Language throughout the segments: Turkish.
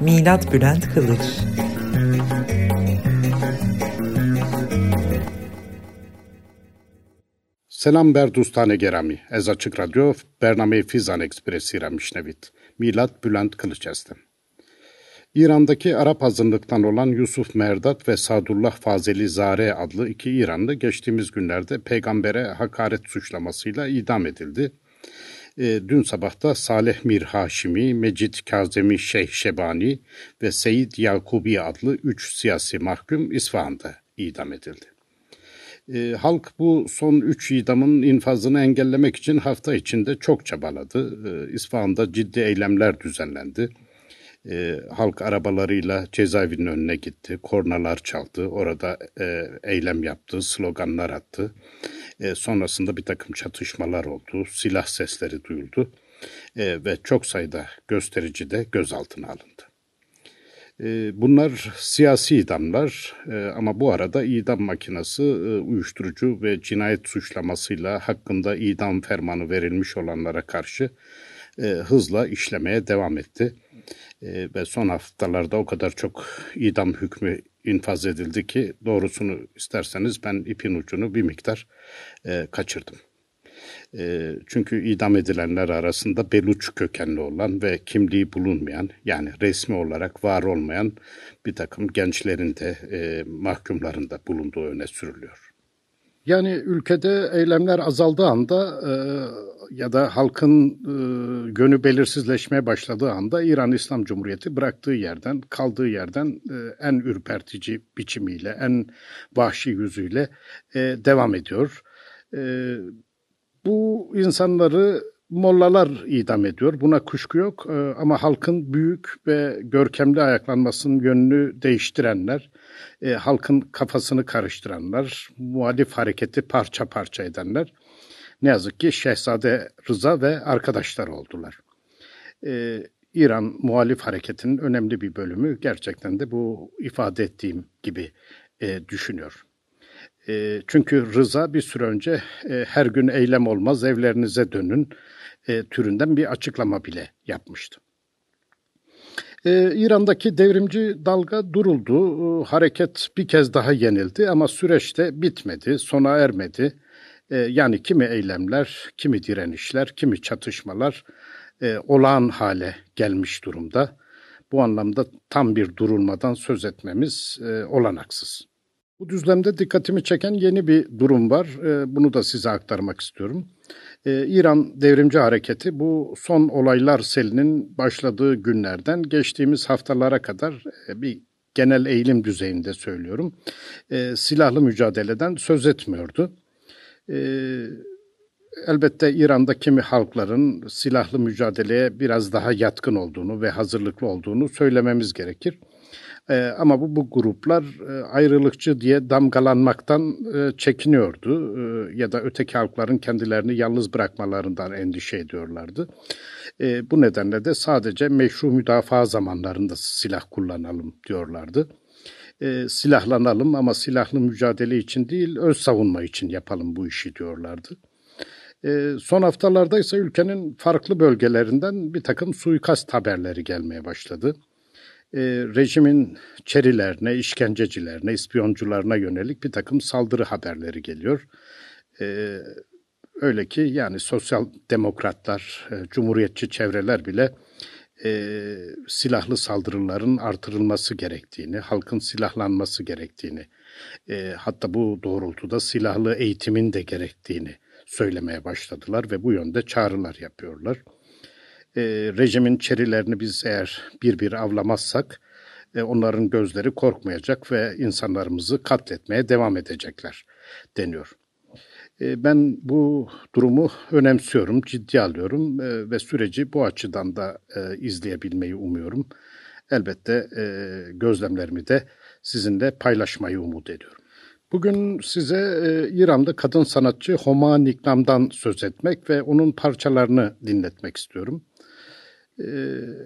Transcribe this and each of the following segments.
Milat Bülent Kılıç Selam berdustane gerami. Ez açık radyo Bername Fizan Ekspresi Ramişnevit. Milat Bülent Kılıç estem. İran'daki Arap azınlıktan olan Yusuf Merdat ve Sadullah Fazeli Zare adlı iki İranlı geçtiğimiz günlerde peygambere hakaret suçlamasıyla idam edildi. E, dün sabahta Saleh Mir Haşimi, Mecit Kazemi Şeyh Şebani ve Seyit Yakubi adlı üç siyasi mahkum İsfahan'da idam edildi. E, halk bu son üç idamın infazını engellemek için hafta içinde çok çabaladı. E, İsfahan'da ciddi eylemler düzenlendi. E, halk arabalarıyla cezaevinin önüne gitti, kornalar çaldı, orada e, eylem yaptı, sloganlar attı. E, sonrasında bir takım çatışmalar oldu, silah sesleri duyuldu e, ve çok sayıda gösterici de gözaltına alındı. E, bunlar siyasi idamlar e, ama bu arada idam makinesi e, uyuşturucu ve cinayet suçlamasıyla hakkında idam fermanı verilmiş olanlara karşı e, hızla işlemeye devam etti. E, ve son haftalarda o kadar çok idam hükmü infaz edildi ki doğrusunu isterseniz ben ipin ucunu bir miktar e, kaçırdım. E, çünkü idam edilenler arasında Beluç kökenli olan ve kimliği bulunmayan yani resmi olarak var olmayan bir takım gençlerin de e, mahkumların da bulunduğu öne sürülüyor. Yani ülkede eylemler azaldığı anda e, ya da halkın e, gönü belirsizleşmeye başladığı anda İran İslam Cumhuriyeti bıraktığı yerden, kaldığı yerden e, en ürpertici biçimiyle, en vahşi yüzüyle e, devam ediyor. E, bu insanları mollalar idam ediyor. Buna kuşku yok e, ama halkın büyük ve görkemli ayaklanmasının yönünü değiştirenler, e, halkın kafasını karıştıranlar, muhalif hareketi parça parça edenler ne yazık ki Şehzade Rıza ve arkadaşlar oldular. E, İran muhalif hareketinin önemli bir bölümü gerçekten de bu ifade ettiğim gibi düşünüyor. Çünkü Rıza bir süre önce her gün eylem olmaz evlerinize dönün e, türünden bir açıklama bile yapmıştı. Ee, İran'daki devrimci dalga duruldu. Ee, hareket bir kez daha yenildi ama süreçte bitmedi, sona ermedi. Ee, yani kimi eylemler, kimi direnişler, kimi çatışmalar e, olağan hale gelmiş durumda. Bu anlamda tam bir durulmadan söz etmemiz e, olanaksız. Bu düzlemde dikkatimi çeken yeni bir durum var. E, bunu da size aktarmak istiyorum. Ee, İran devrimci hareketi bu son olaylar selinin başladığı günlerden geçtiğimiz haftalara kadar e, bir genel eğilim düzeyinde söylüyorum. E, silahlı mücadeleden söz etmiyordu. E, elbette İran'da kimi halkların silahlı mücadeleye biraz daha yatkın olduğunu ve hazırlıklı olduğunu söylememiz gerekir. E, ama bu, bu gruplar e, ayrılıkçı diye damgalanmaktan e, çekiniyordu e, ya da öteki halkların kendilerini yalnız bırakmalarından endişe ediyorlardı. E, bu nedenle de sadece meşru müdafaa zamanlarında silah kullanalım diyorlardı. E, silahlanalım ama silahlı mücadele için değil öz savunma için yapalım bu işi diyorlardı. E, son haftalarda ise ülkenin farklı bölgelerinden bir takım suikast haberleri gelmeye başladı e, rejimin çerilerine, işkencecilerine, ispiyoncularına yönelik bir takım saldırı haberleri geliyor. E, öyle ki yani sosyal demokratlar, e, cumhuriyetçi çevreler bile e, silahlı saldırıların artırılması gerektiğini, halkın silahlanması gerektiğini, e, hatta bu doğrultuda silahlı eğitimin de gerektiğini söylemeye başladılar ve bu yönde çağrılar yapıyorlar e, rejimin çerilerini biz eğer bir bir avlamazsak e, onların gözleri korkmayacak ve insanlarımızı katletmeye devam edecekler deniyor. E, ben bu durumu önemsiyorum, ciddi alıyorum e, ve süreci bu açıdan da e, izleyebilmeyi umuyorum. elbette e, gözlemlerimi de sizinle paylaşmayı umut ediyorum. Bugün size e, İran'da kadın sanatçı Homa Niknam'dan söz etmek ve onun parçalarını dinletmek istiyorum. E,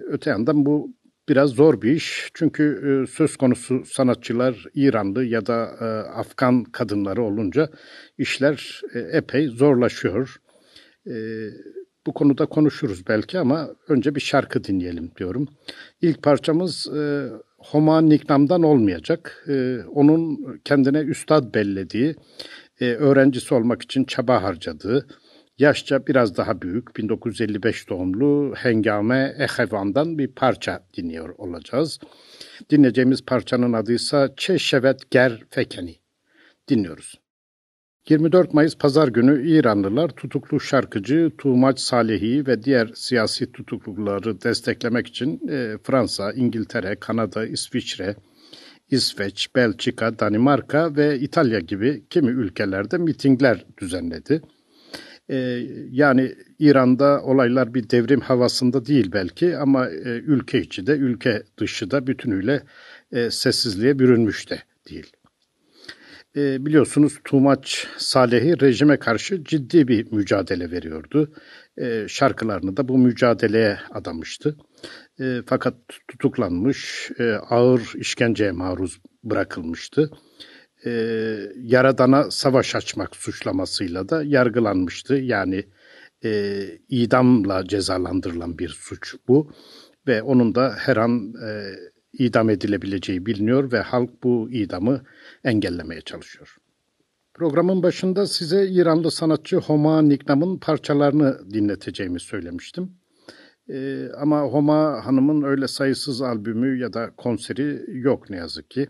öte yandan bu biraz zor bir iş. Çünkü e, söz konusu sanatçılar İranlı ya da e, Afgan kadınları olunca işler e, epey zorlaşıyor. E, bu konuda konuşuruz belki ama önce bir şarkı dinleyelim diyorum. İlk parçamız e, Homa Niknam'dan olmayacak. E, onun kendine üstad bellediği, e, öğrencisi olmak için çaba harcadığı, yaşça biraz daha büyük 1955 doğumlu Hengame Ehevan'dan bir parça dinliyor olacağız. Dinleyeceğimiz parçanın adı ise Çeşevet Ger Fekeni. Dinliyoruz. 24 Mayıs Pazar günü İranlılar tutuklu şarkıcı Tuğmaç Salehi ve diğer siyasi tutukluları desteklemek için e, Fransa, İngiltere, Kanada, İsviçre, İsveç, Belçika, Danimarka ve İtalya gibi kimi ülkelerde mitingler düzenledi. E, yani İran'da olaylar bir devrim havasında değil belki ama e, ülke içi de ülke dışı da bütünüyle e, sessizliğe bürünmüş de değil. E, biliyorsunuz Tuğmaç Salehi rejime karşı ciddi bir mücadele veriyordu. E, şarkılarını da bu mücadeleye adamıştı. Fakat tutuklanmış, e, ağır işkenceye maruz bırakılmıştı. E, Yaradana savaş açmak suçlamasıyla da yargılanmıştı. Yani e, idamla cezalandırılan bir suç bu. Ve onun da her an e, idam edilebileceği biliniyor ve halk bu idamı engellemeye çalışıyor. Programın başında size İranlı sanatçı Homa Niknam'ın parçalarını dinleteceğimi söylemiştim. Ee, ama Homa Hanım'ın öyle sayısız albümü ya da konseri yok ne yazık ki.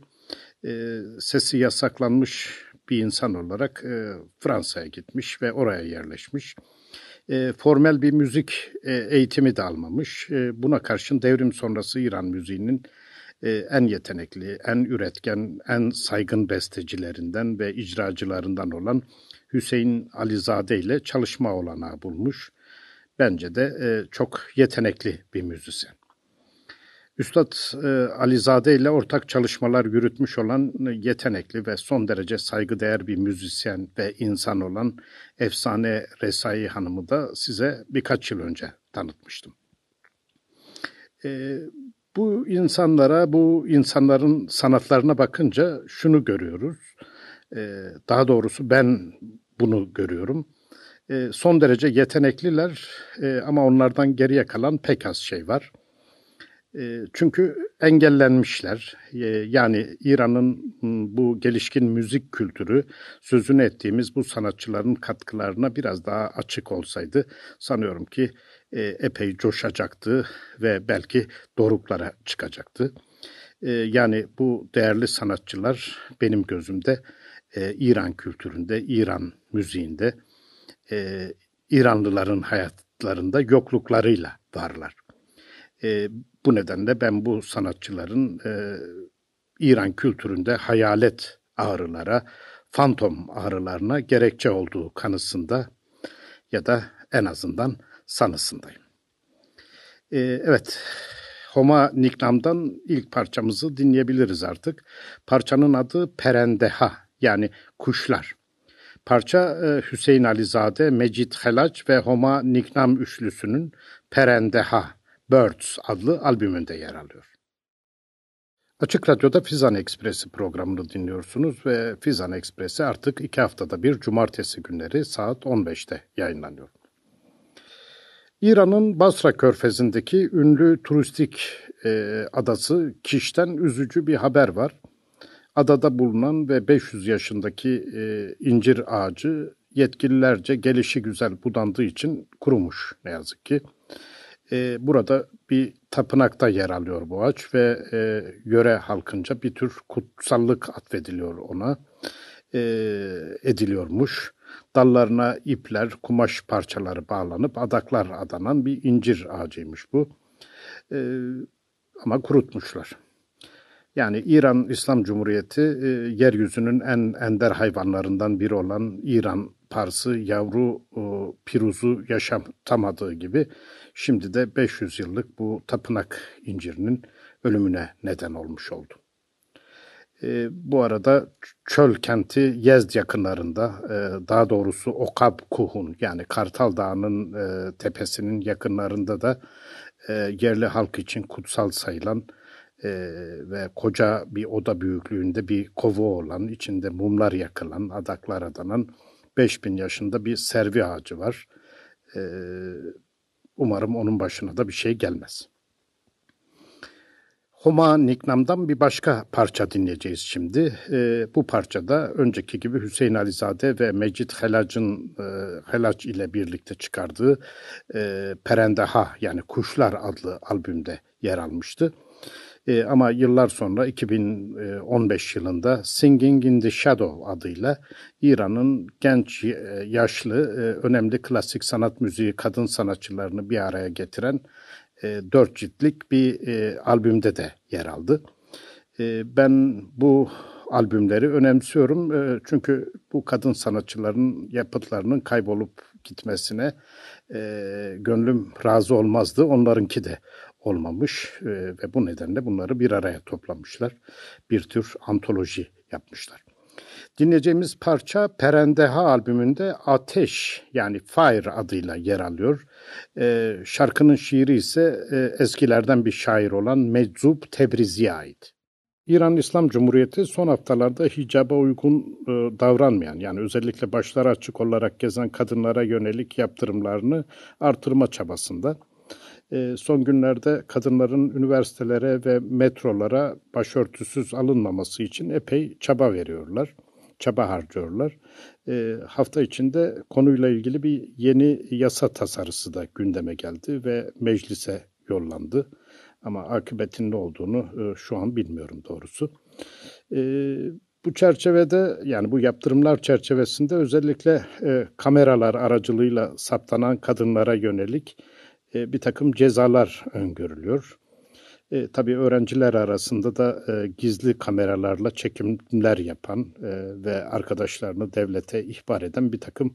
Ee, sesi yasaklanmış bir insan olarak e, Fransa'ya gitmiş ve oraya yerleşmiş. E, formel bir müzik e, eğitimi de almamış. E, buna karşın devrim sonrası İran müziğinin e, en yetenekli, en üretken, en saygın bestecilerinden ve icracılarından olan Hüseyin Alizade ile çalışma olanağı bulmuş. Bence de e, çok yetenekli bir müzisyen. Üstad e, Alizade ile ortak çalışmalar yürütmüş olan yetenekli ve son derece saygıdeğer bir müzisyen ve insan olan efsane Resai Hanım'ı da size birkaç yıl önce tanıtmıştım. E, bu insanlara, bu insanların sanatlarına bakınca şunu görüyoruz. Ee, daha doğrusu ben bunu görüyorum. Ee, son derece yetenekliler ee, ama onlardan geriye kalan pek az şey var. Çünkü engellenmişler. Yani İran'ın bu gelişkin müzik kültürü sözünü ettiğimiz bu sanatçıların katkılarına biraz daha açık olsaydı sanıyorum ki e, epey coşacaktı ve belki doruklara çıkacaktı. E, yani bu değerli sanatçılar benim gözümde e, İran kültüründe, İran müziğinde, İranlıların hayatlarında yokluklarıyla varlar. Bu nedenle ben bu sanatçıların İran kültüründe hayalet ağrılara, fantom ağrılarına gerekçe olduğu kanısında ya da en azından sanısındayım. Ee, evet, Homa Niknam'dan ilk parçamızı dinleyebiliriz artık. Parçanın adı Perendeha yani kuşlar. Parça e, Hüseyin Alizade, Mecit Helaç ve Homa Niknam üçlüsünün Perendeha, Birds adlı albümünde yer alıyor. Açık Radyo'da Fizan Ekspresi programını dinliyorsunuz ve Fizan Ekspresi artık iki haftada bir cumartesi günleri saat 15'te yayınlanıyor. İran'ın Basra körfezindeki ünlü turistik e, adası Kiş'ten üzücü bir haber var. Adada bulunan ve 500 yaşındaki e, incir ağacı yetkililerce gelişi güzel budandığı için kurumuş ne yazık ki. E, burada bir tapınakta yer alıyor bu ağaç ve e, yöre halkınca bir tür kutsallık atfediliyor ona, e, ediliyormuş. Dallarına ipler, kumaş parçaları bağlanıp adaklar adanan bir incir ağacıymış bu. Ee, ama kurutmuşlar. Yani İran İslam Cumhuriyeti e, yeryüzünün en ender hayvanlarından biri olan İran parsı yavru e, piruzu yaşatamadığı gibi Şimdi de 500 yıllık bu tapınak incirinin ölümüne neden olmuş oldu. E, bu arada çöl kenti Yezd yakınlarında, e, daha doğrusu Okab Kuhun yani Kartal Dağı'nın e, tepesinin yakınlarında da e, yerli halk için kutsal sayılan e, ve koca bir oda büyüklüğünde bir kova olan, içinde mumlar yakılan, adaklar adanan 5000 yaşında bir servi ağacı var. E, umarım onun başına da bir şey gelmez. Homa Niknam'dan bir başka parça dinleyeceğiz şimdi. E, bu parçada önceki gibi Hüseyin Alizade ve Mecit Helac'ın e, Helac ile birlikte çıkardığı e, Perendeha yani Kuşlar adlı albümde yer almıştı. E, ama yıllar sonra 2015 yılında Singing in the Shadow adıyla İran'ın genç, e, yaşlı, e, önemli klasik sanat müziği kadın sanatçılarını bir araya getiren e, dört ciltlik bir e, albümde de yer aldı. E, ben bu albümleri önemsiyorum e, çünkü bu kadın sanatçıların yapıtlarının kaybolup gitmesine e, gönlüm razı olmazdı. Onlarınki de olmamış e, ve bu nedenle bunları bir araya toplamışlar. Bir tür antoloji yapmışlar. Dinleyeceğimiz parça Perendeha albümünde Ateş yani Fire adıyla yer alıyor. E, şarkının şiiri ise e, eskilerden bir şair olan Meczup Tebrizi'ye ait. İran İslam Cumhuriyeti son haftalarda hicaba uygun e, davranmayan yani özellikle başları açık olarak gezen kadınlara yönelik yaptırımlarını artırma çabasında. E, son günlerde kadınların üniversitelere ve metrolara başörtüsüz alınmaması için epey çaba veriyorlar çaba harcıyorlar. E, hafta içinde konuyla ilgili bir yeni yasa tasarısı da gündeme geldi ve meclise yollandı. Ama akıbetin ne olduğunu e, şu an bilmiyorum doğrusu. E, bu çerçevede yani bu yaptırımlar çerçevesinde özellikle e, kameralar aracılığıyla saptanan kadınlara yönelik e, bir takım cezalar öngörülüyor. E, tabii öğrenciler arasında da e, gizli kameralarla çekimler yapan e, ve arkadaşlarını devlete ihbar eden bir takım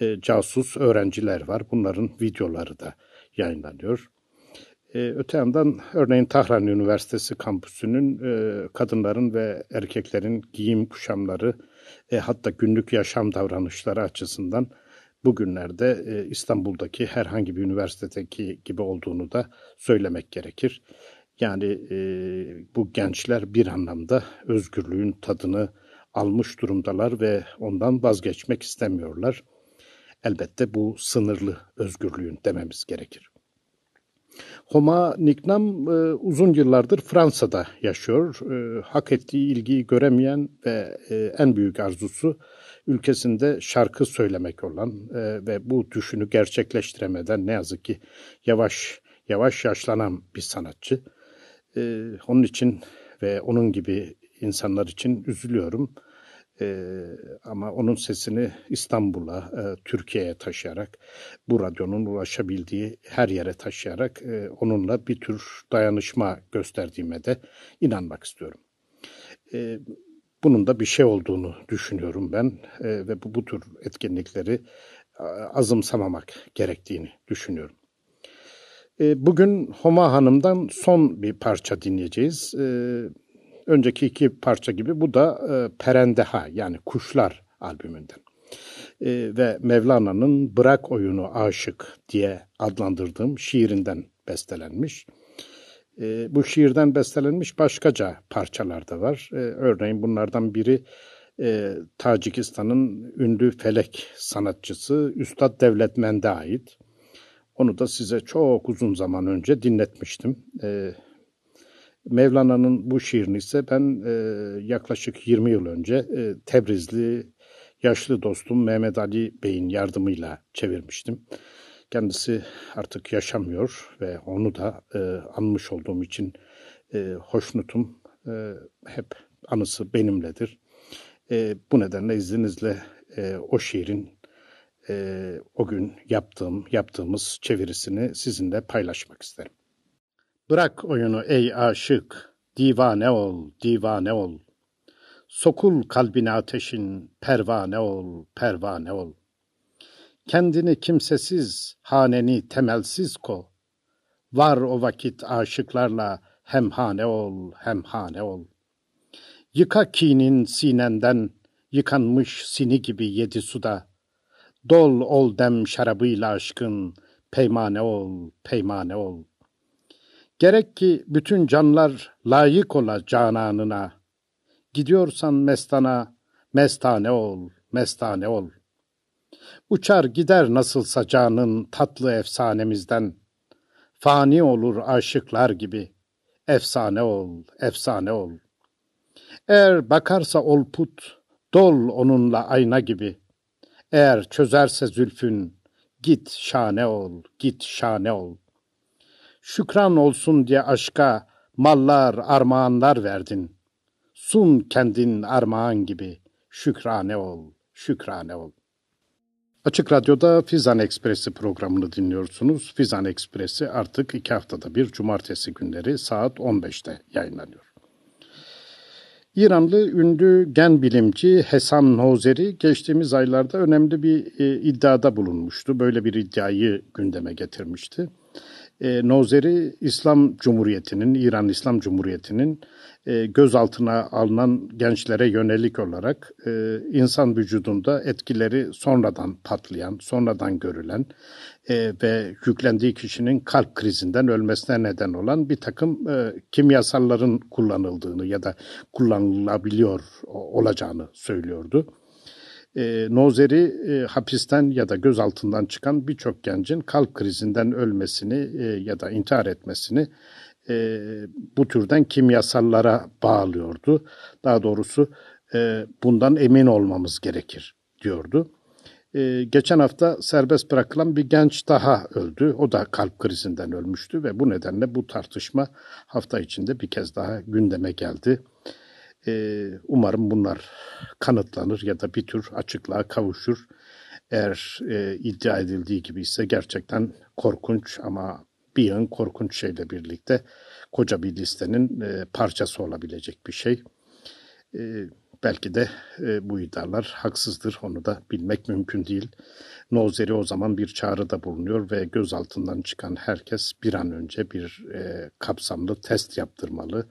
e, casus öğrenciler var. Bunların videoları da yayınlanıyor. E, öte yandan örneğin Tahran Üniversitesi kampüsünün e, kadınların ve erkeklerin giyim kuşamları e, hatta günlük yaşam davranışları açısından bugünlerde e, İstanbul'daki herhangi bir üniversitedeki gibi olduğunu da söylemek gerekir. Yani e, bu gençler bir anlamda özgürlüğün tadını almış durumdalar ve ondan vazgeçmek istemiyorlar. Elbette bu sınırlı özgürlüğün dememiz gerekir. Homa Niknam e, uzun yıllardır Fransa'da yaşıyor. E, hak ettiği ilgiyi göremeyen ve e, en büyük arzusu ülkesinde şarkı söylemek olan e, ve bu düşünü gerçekleştiremeden ne yazık ki yavaş yavaş yaşlanan bir sanatçı. E, onun için ve onun gibi insanlar için üzülüyorum. E, ama onun sesini İstanbul'a, e, Türkiye'ye taşıyarak, bu radyonun ulaşabildiği her yere taşıyarak e, onunla bir tür dayanışma gösterdiğime de inanmak istiyorum. E, bunun da bir şey olduğunu düşünüyorum ben e, ve bu, bu tür etkinlikleri azımsamamak gerektiğini düşünüyorum. E, bugün Homa Hanım'dan son bir parça dinleyeceğiz. E, önceki iki parça gibi bu da e, Perendeha yani Kuşlar albümünden. Ve Mevlana'nın Bırak Oyunu Aşık diye adlandırdığım şiirinden bestelenmiş. Bu şiirden bestelenmiş başkaca parçalar da var. Örneğin bunlardan biri Tacikistan'ın ünlü felek sanatçısı Üstad Devletmen'de ait. Onu da size çok uzun zaman önce dinletmiştim. E, Mevlana'nın bu şiirini ise ben e, yaklaşık 20 yıl önce e, Tebrizli yaşlı dostum Mehmet Ali Bey'in yardımıyla çevirmiştim. Kendisi artık yaşamıyor ve onu da e, anmış olduğum için e, hoşnutum. E, hep anısı benimledir. E, bu nedenle izninizle e, o şiirin e, o gün yaptığım, yaptığımız çevirisini sizinle paylaşmak isterim. Bırak oyunu ey aşık, divane ol, divane ol. Sokul kalbine ateşin, pervane ol, pervane ol. Kendini kimsesiz, haneni temelsiz ko. Var o vakit aşıklarla hemhane ol, hemhane ol. Yıka kinin sinenden, yıkanmış sini gibi yedi suda. Dol ol dem şarabıyla aşkın, peymane ol, peymane ol. Gerek ki bütün canlar layık ola cananına. Gidiyorsan mestana, mestane ol, mestane ol. Uçar gider nasılsa canın tatlı efsanemizden. Fani olur aşıklar gibi. Efsane ol, efsane ol. Eğer bakarsa ol put, dol onunla ayna gibi. Eğer çözerse zülfün, git şane ol, git şane ol. Şükran olsun diye aşka mallar, armağanlar verdin. Sun kendin armağan gibi, şükrane ol, şükrane ol. Açık Radyo'da Fizan Ekspresi programını dinliyorsunuz. Fizan Ekspresi artık iki haftada bir cumartesi günleri saat 15'te yayınlanıyor. İranlı ünlü gen bilimci Hesan Nozeri geçtiğimiz aylarda önemli bir e, iddiada bulunmuştu. Böyle bir iddiayı gündeme getirmişti. E, Nozeri İslam Cumhuriyeti'nin, İran İslam Cumhuriyeti'nin e, gözaltına alınan gençlere yönelik olarak e, insan vücudunda etkileri sonradan patlayan, sonradan görülen e, ve yüklendiği kişinin kalp krizinden ölmesine neden olan bir takım e, kimyasalların kullanıldığını ya da kullanılabiliyor olacağını söylüyordu. E, Nozeri e, hapisten ya da gözaltından çıkan birçok gencin kalp krizinden ölmesini e, ya da intihar etmesini e, bu türden kimyasallara bağlıyordu. Daha doğrusu e, bundan emin olmamız gerekir diyordu. E, geçen hafta serbest bırakılan bir genç daha öldü. O da kalp krizinden ölmüştü ve bu nedenle bu tartışma hafta içinde bir kez daha gündeme geldi. E, umarım bunlar kanıtlanır ya da bir tür açıklığa kavuşur. Eğer e, iddia edildiği gibi ise gerçekten korkunç ama bir yığın korkunç şeyle birlikte koca bir listenin e, parçası olabilecek bir şey. E, belki de e, bu iddialar haksızdır, onu da bilmek mümkün değil. Nozeri o zaman bir çağrıda bulunuyor ve gözaltından çıkan herkes bir an önce bir e, kapsamlı test yaptırmalı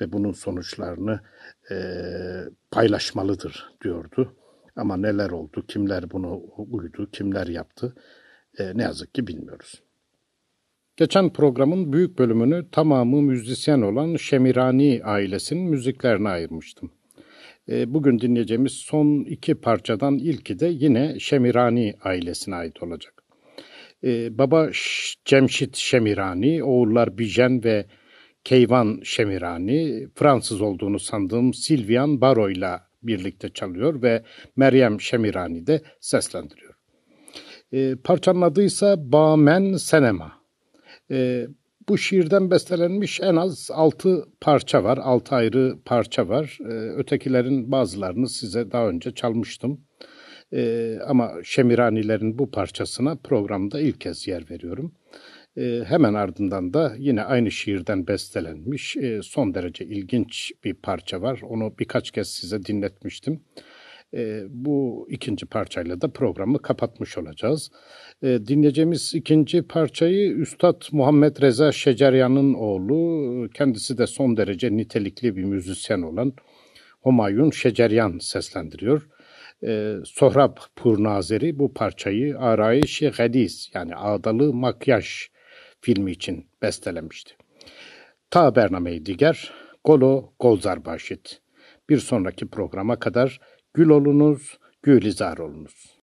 ve bunun sonuçlarını e, paylaşmalıdır diyordu. Ama neler oldu, kimler bunu uydu, kimler yaptı e, ne yazık ki bilmiyoruz. Geçen programın büyük bölümünü tamamı müzisyen olan Şemirani ailesinin müziklerine ayırmıştım. E, bugün dinleyeceğimiz son iki parçadan ilki de yine Şemirani ailesine ait olacak. E, baba Cemşit Şemirani, oğullar Bijen ve Keyvan Şemirani, Fransız olduğunu sandığım Silvian Baro ile birlikte çalıyor ve Meryem Şemirani de seslendiriyor. E, parçanın adı ise Bamen Senema. Bu şiirden bestelenmiş en az altı parça var, altı ayrı parça var. E, ötekilerin bazılarını size daha önce çalmıştım. E, ama Şemiranilerin bu parçasına programda ilk kez yer veriyorum. E, hemen ardından da yine aynı şiirden bestelenmiş e, son derece ilginç bir parça var. Onu birkaç kez size dinletmiştim. E, bu ikinci parçayla da programı kapatmış olacağız. E, dinleyeceğimiz ikinci parçayı Üstad Muhammed Reza Şeceryan'ın oğlu, kendisi de son derece nitelikli bir müzisyen olan Homayun Şeceryan seslendiriyor. E, Sohrab Purnazeri bu parçayı Arayişi yani Ağdalı Makyaj filmi için bestelemişti. Ta Bernameyi Diger, Golo Golzar Başit. Bir sonraki programa kadar gül olunuz, gülizar olunuz.